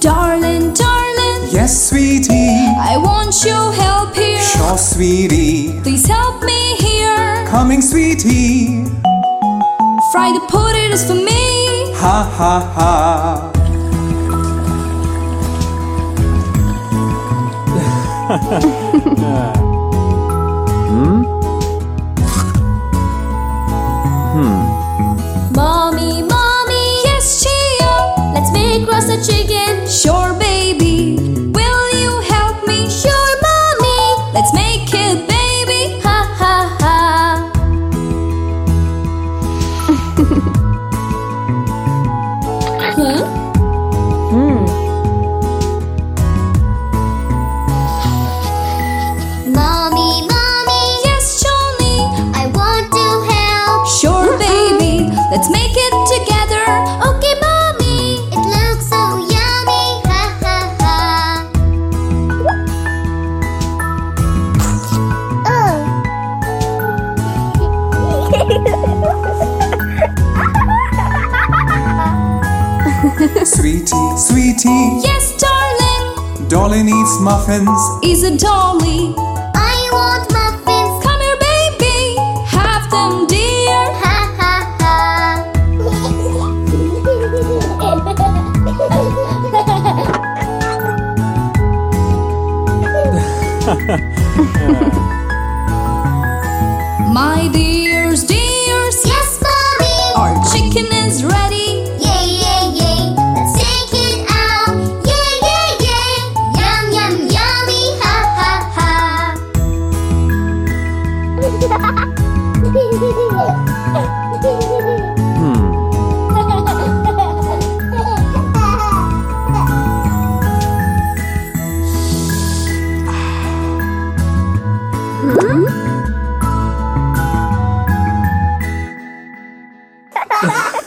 darling, darling. Yes, sweetie. I want your help here. Sure, sweetie. Please help me here. Coming, sweetie. Fry the potatoes for me. Ha ha ha. yeah. hmm? Hmm. Make roasted chicken. Sure, baby. Will you help me? Sure, mommy. Let's make it, baby. Ha ha ha. huh? Hmm. Mommy, mommy, Yes. I want to help. Sure, uh-huh. baby. Let's make it Sweetie, sweetie, Yes, darling. Dolly needs muffins. Is a dolly. I want muffins. Come here, baby. Have them, dear. Ha ha ha. My dears, chicken is ready. Yay, yay, yay. Let's take it out. Yay, yay, yay. Yum, yum, yummy. Ha ha ha.